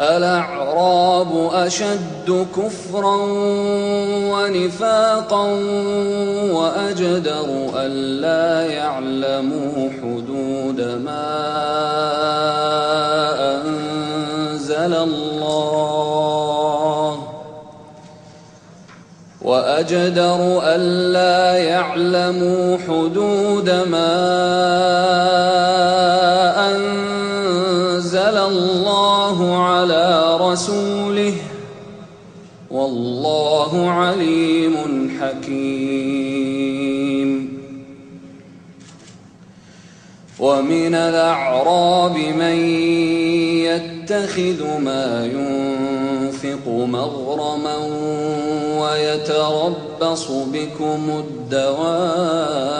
الأعراب أشد كفرا ونفاقا وأجدر ألا يعلموا حدود ما أنزل الله. وأجدر ألا يعلموا حدود ما أنزل الله. على رسوله. والله عليم حكيم. ومن الأعراب من يتخذ ما ينفق مغرما ويتربص بكم الدوائر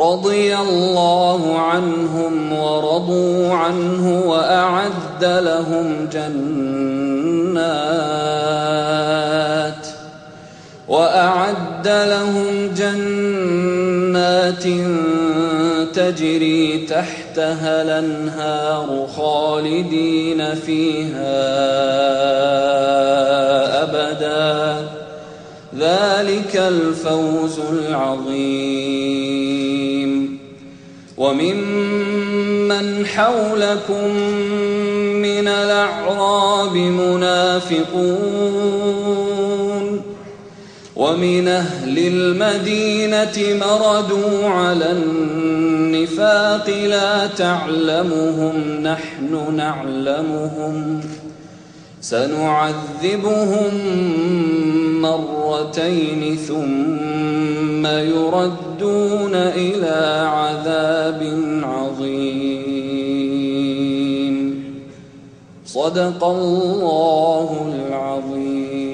رضي الله عنهم ورضوا عنه وأعد لهم جنات وأعد لهم جنات تجري تحتها الأنهار خالدين فيها أبدا ذلك الفوز العظيم. وممن حولكم من الأعراب منافقون. ومن أهل المدينة مردوا على النفاق لا تعلمهم نحن نعلمهم. سنعذبهم مرتين ثم يردون إلى عذاب عظيم. صدق الله العظيم.